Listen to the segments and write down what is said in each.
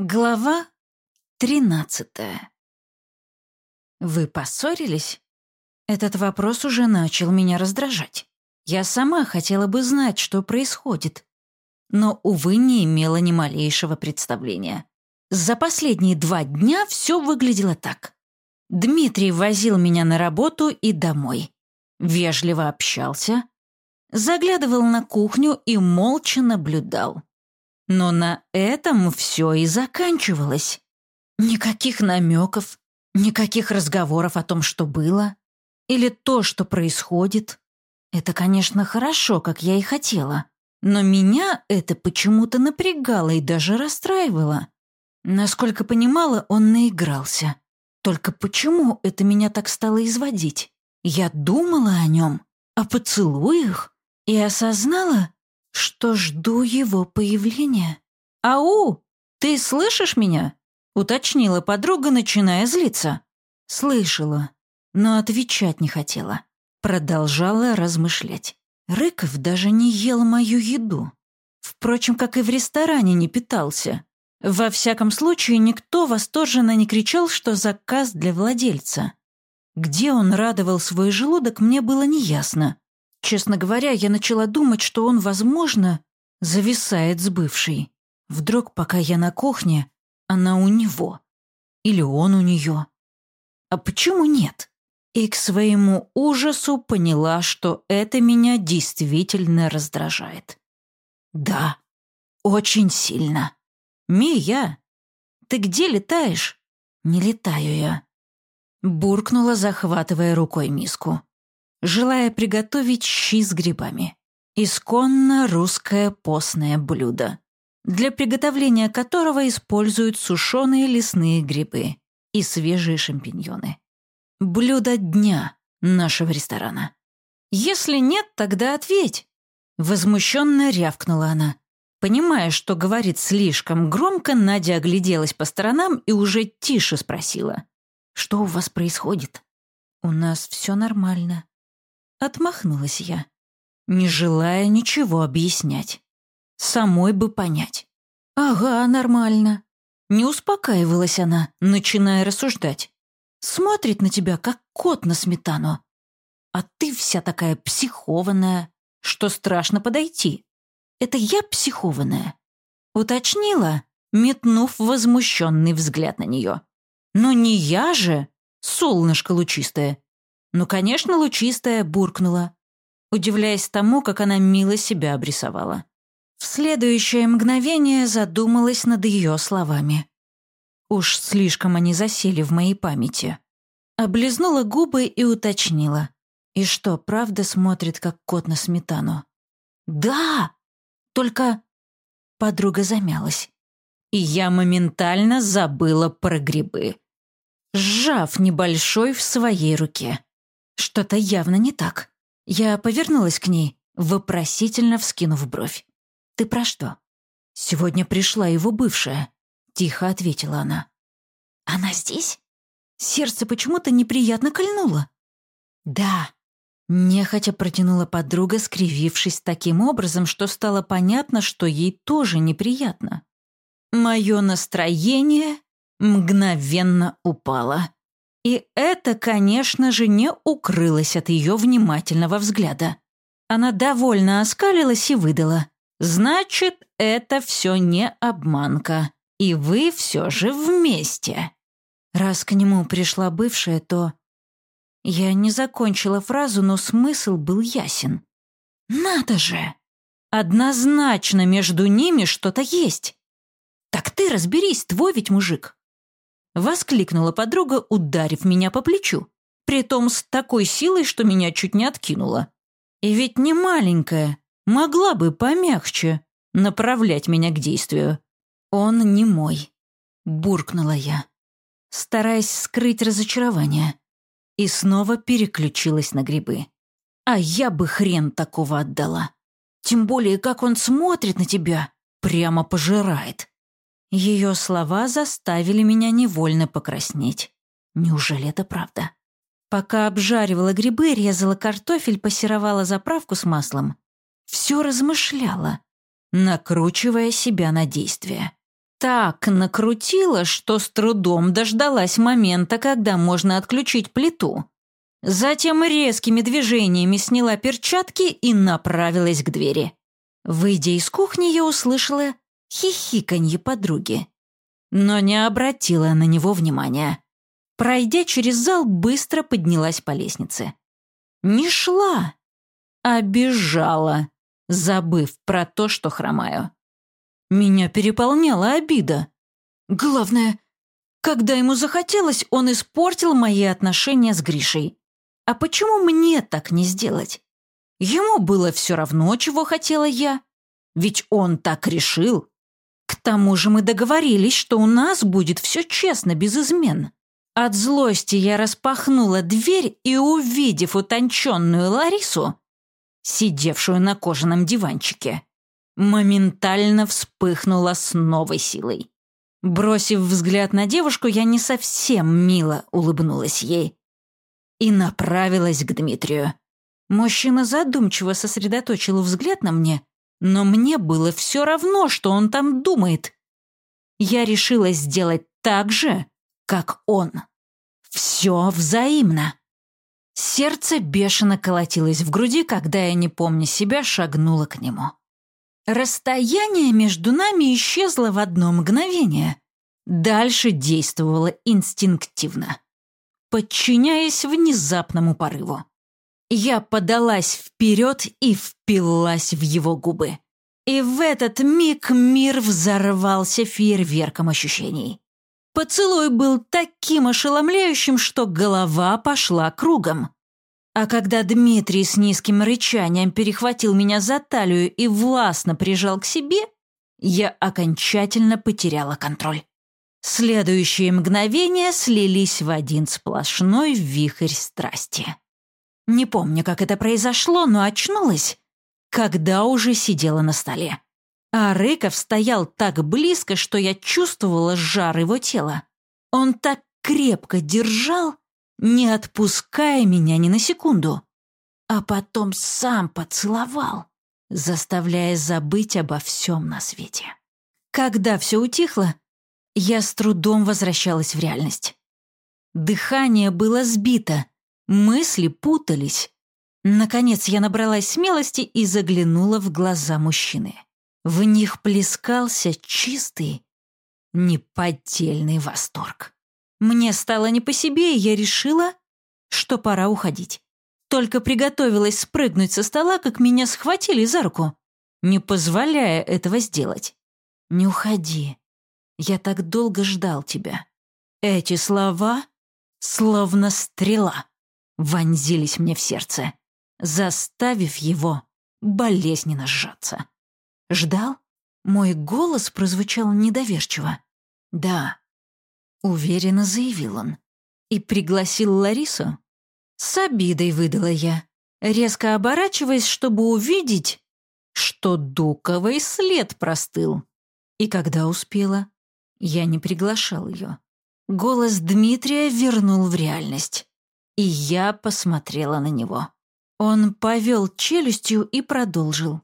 Глава тринадцатая. Вы поссорились? Этот вопрос уже начал меня раздражать. Я сама хотела бы знать, что происходит, но, увы, не имела ни малейшего представления. За последние два дня все выглядело так. Дмитрий возил меня на работу и домой. Вежливо общался, заглядывал на кухню и молча наблюдал. Но на этом все и заканчивалось. Никаких намеков, никаких разговоров о том, что было, или то, что происходит. Это, конечно, хорошо, как я и хотела, но меня это почему-то напрягало и даже расстраивало. Насколько понимала, он наигрался. Только почему это меня так стало изводить? Я думала о нем, о поцелуях, и осознала, что жду его появления. «Ау, ты слышишь меня?» — уточнила подруга, начиная злиться. Слышала, но отвечать не хотела. Продолжала размышлять. Рыков даже не ел мою еду. Впрочем, как и в ресторане не питался. Во всяком случае, никто восторженно не кричал, что заказ для владельца. Где он радовал свой желудок, мне было неясно. Честно говоря, я начала думать, что он, возможно, зависает с бывшей. Вдруг, пока я на кухне, она у него. Или он у нее. А почему нет? И к своему ужасу поняла, что это меня действительно раздражает. Да, очень сильно. «Мия, ты где летаешь?» «Не летаю я», — буркнула, захватывая рукой миску желая приготовить щи с грибами. Исконно русское постное блюдо, для приготовления которого используют сушеные лесные грибы и свежие шампиньоны. Блюдо дня нашего ресторана. «Если нет, тогда ответь!» Возмущенно рявкнула она. Понимая, что говорит слишком громко, Надя огляделась по сторонам и уже тише спросила. «Что у вас происходит?» «У нас все нормально», Отмахнулась я, не желая ничего объяснять. Самой бы понять. «Ага, нормально». Не успокаивалась она, начиная рассуждать. Смотрит на тебя, как кот на сметану. А ты вся такая психованная, что страшно подойти. Это я психованная. Уточнила, метнув возмущенный взгляд на нее. Но не я же, солнышко лучистое. «Ну, конечно, лучистая», — буркнула, удивляясь тому, как она мило себя обрисовала. В следующее мгновение задумалась над ее словами. Уж слишком они засели в моей памяти. Облизнула губы и уточнила. И что, правда смотрит, как кот на сметану? «Да! Только...» Подруга замялась. И я моментально забыла про грибы, сжав небольшой в своей руке. Что-то явно не так. Я повернулась к ней, вопросительно вскинув бровь. «Ты про что?» «Сегодня пришла его бывшая», — тихо ответила она. «Она здесь?» Сердце почему-то неприятно кольнуло. «Да», — нехотя протянула подруга, скривившись таким образом, что стало понятно, что ей тоже неприятно. Мое настроение мгновенно упало. И это, конечно же, не укрылось от ее внимательного взгляда. Она довольно оскалилась и выдала. «Значит, это все не обманка, и вы все же вместе». Раз к нему пришла бывшая, то... Я не закончила фразу, но смысл был ясен. «Надо же! Однозначно между ними что-то есть. Так ты разберись, твой ведь мужик». Воскликнула подруга, ударив меня по плечу. Притом с такой силой, что меня чуть не откинула. И ведь не маленькая, могла бы помягче направлять меня к действию. Он не мой, буркнула я, стараясь скрыть разочарование. И снова переключилась на грибы. А я бы хрен такого отдала. Тем более, как он смотрит на тебя, прямо пожирает. Ее слова заставили меня невольно покраснеть. Неужели это правда? Пока обжаривала грибы, резала картофель, пассеровала заправку с маслом, все размышляла, накручивая себя на действие. так накрутила, что с трудом дождалась момента, когда можно отключить плиту. Затем резкими движениями сняла перчатки и направилась к двери. Выйдя из кухни, я услышала хихиканье подруги, но не обратила на него внимания. Пройдя через зал, быстро поднялась по лестнице. Не шла, а бежала, забыв про то, что хромаю. Меня переполняла обида. Главное, когда ему захотелось, он испортил мои отношения с Гришей. А почему мне так не сделать? Ему было все равно, чего хотела я. Ведь он так решил. К тому же мы договорились, что у нас будет все честно, без измен. От злости я распахнула дверь и, увидев утонченную Ларису, сидевшую на кожаном диванчике, моментально вспыхнула с новой силой. Бросив взгляд на девушку, я не совсем мило улыбнулась ей и направилась к Дмитрию. Мужчина задумчиво сосредоточил взгляд на мне, но мне было все равно, что он там думает. Я решила сделать так же, как он. Все взаимно. Сердце бешено колотилось в груди, когда я, не помня себя, шагнула к нему. Расстояние между нами исчезло в одно мгновение. Дальше действовало инстинктивно, подчиняясь внезапному порыву. Я подалась вперед и впилась в его губы. И в этот миг мир взорвался фейерверком ощущений. Поцелуй был таким ошеломляющим, что голова пошла кругом. А когда Дмитрий с низким рычанием перехватил меня за талию и властно прижал к себе, я окончательно потеряла контроль. Следующие мгновения слились в один сплошной вихрь страсти. Не помню, как это произошло, но очнулась, когда уже сидела на столе. А Рыков стоял так близко, что я чувствовала жар его тела. Он так крепко держал, не отпуская меня ни на секунду. А потом сам поцеловал, заставляя забыть обо всем на свете. Когда все утихло, я с трудом возвращалась в реальность. Дыхание было сбито, Мысли путались. Наконец я набралась смелости и заглянула в глаза мужчины. В них плескался чистый, неподдельный восторг. Мне стало не по себе, и я решила, что пора уходить. Только приготовилась спрыгнуть со стола, как меня схватили за руку, не позволяя этого сделать. «Не уходи. Я так долго ждал тебя». Эти слова словно стрела вонзились мне в сердце, заставив его болезненно сжаться. Ждал? Мой голос прозвучал недоверчиво. «Да», — уверенно заявил он. «И пригласил Ларису?» С обидой выдала я, резко оборачиваясь, чтобы увидеть, что дуковый след простыл. И когда успела, я не приглашал ее. Голос Дмитрия вернул в реальность и я посмотрела на него. Он повел челюстью и продолжил.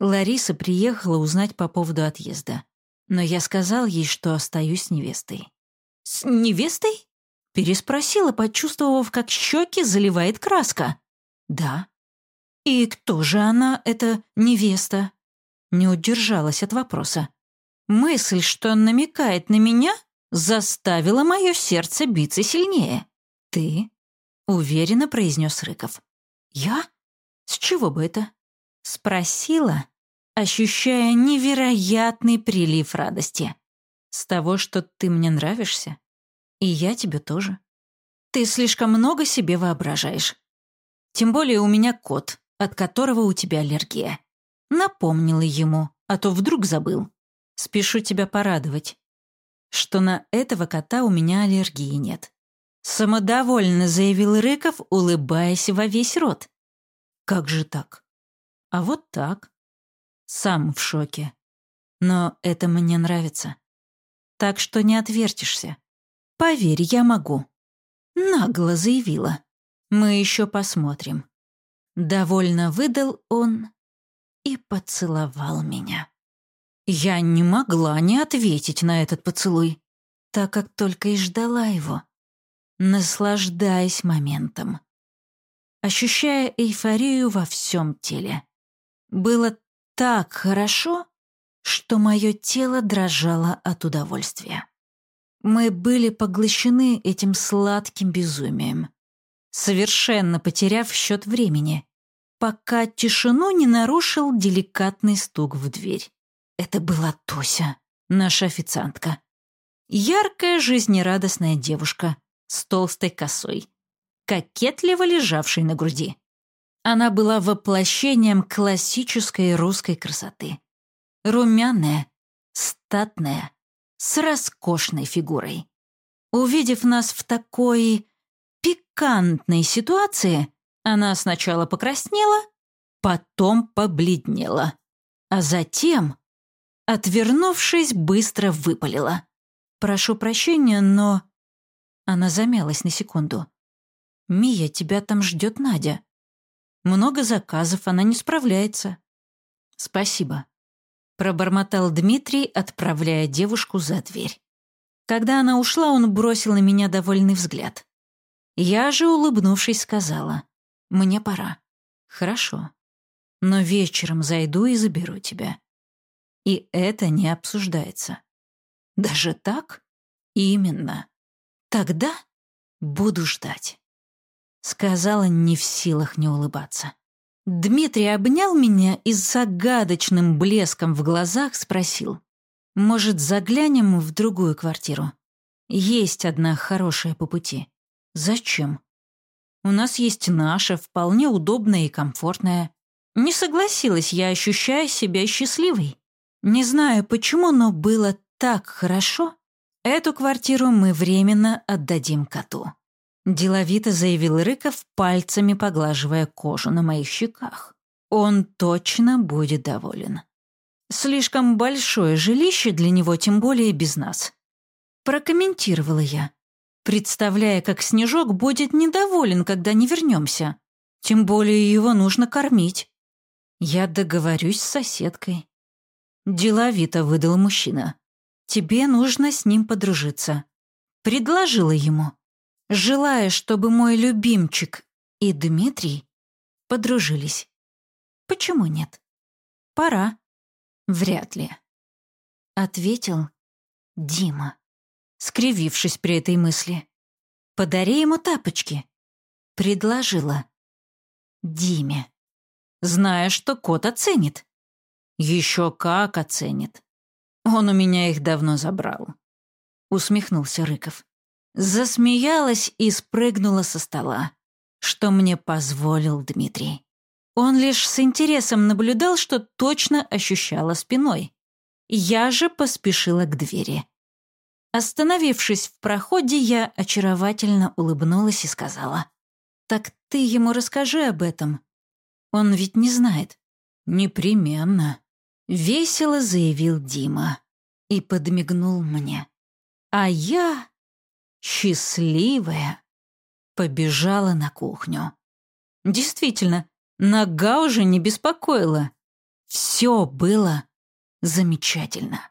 Лариса приехала узнать по поводу отъезда. Но я сказал ей, что остаюсь с невестой. «С невестой?» Переспросила, почувствовав, как щеки заливает краска. «Да». «И кто же она, эта невеста?» Не удержалась от вопроса. Мысль, что намекает на меня, заставила мое сердце биться сильнее. «Ты Уверенно произнес Рыков. «Я? С чего бы это?» Спросила, ощущая невероятный прилив радости. «С того, что ты мне нравишься? И я тебе тоже. Ты слишком много себе воображаешь. Тем более у меня кот, от которого у тебя аллергия. Напомнила ему, а то вдруг забыл. Спешу тебя порадовать, что на этого кота у меня аллергии нет. Самодовольно заявил Рыков, улыбаясь во весь рот. Как же так? А вот так. Сам в шоке. Но это мне нравится. Так что не отвертишься. Поверь, я могу. Нагло заявила. Мы еще посмотрим. Довольно выдал он и поцеловал меня. Я не могла не ответить на этот поцелуй, так как только и ждала его, наслаждаясь моментом, ощущая эйфорию во всем теле. Было так хорошо, что мое тело дрожало от удовольствия. Мы были поглощены этим сладким безумием, совершенно потеряв счет времени, пока тишину не нарушил деликатный стук в дверь. Это была Тося, наша официантка. Яркая, жизнерадостная девушка с толстой косой, кокетливо лежавшей на груди. Она была воплощением классической русской красоты. Румяная, статная, с роскошной фигурой. Увидев нас в такой пикантной ситуации, она сначала покраснела, потом побледнела, а затем, отвернувшись, быстро выпалила. «Прошу прощения, но...» Она замялась на секунду. «Мия, тебя там ждет Надя. Много заказов, она не справляется». «Спасибо», — пробормотал Дмитрий, отправляя девушку за дверь. Когда она ушла, он бросил на меня довольный взгляд. Я же, улыбнувшись, сказала, «Мне пора». «Хорошо. Но вечером зайду и заберу тебя». И это не обсуждается. Даже так? Именно. Тогда буду ждать сказала не в силах не улыбаться. Дмитрий обнял меня и с загадочным блеском в глазах спросил. «Может, заглянем в другую квартиру? Есть одна хорошая по пути. Зачем? У нас есть наша, вполне удобная и комфортная. Не согласилась я, ощущая себя счастливой. Не знаю почему, но было так хорошо. Эту квартиру мы временно отдадим коту. Деловито заявил Рыков, пальцами поглаживая кожу на моих щеках. Он точно будет доволен. Слишком большое жилище для него, тем более без нас. Прокомментировала я, представляя, как Снежок будет недоволен, когда не вернемся. Тем более его нужно кормить. Я договорюсь с соседкой. Деловито выдал мужчина. Тебе нужно с ним подружиться. Предложила ему желая, чтобы мой любимчик и Дмитрий подружились. Почему нет? Пора. Вряд ли. Ответил Дима, скривившись при этой мысли. Подари ему тапочки. Предложила. Диме. Зная, что кот оценит. Еще как оценит. Он у меня их давно забрал. Усмехнулся Рыков засмеялась и спрыгнула со стола, что мне позволил Дмитрий. Он лишь с интересом наблюдал, что точно ощущала спиной. Я же поспешила к двери. Остановившись в проходе, я очаровательно улыбнулась и сказала, «Так ты ему расскажи об этом. Он ведь не знает». «Непременно», — весело заявил Дима и подмигнул мне. А я счастливая, побежала на кухню. Действительно, нога уже не беспокоила. Все было замечательно.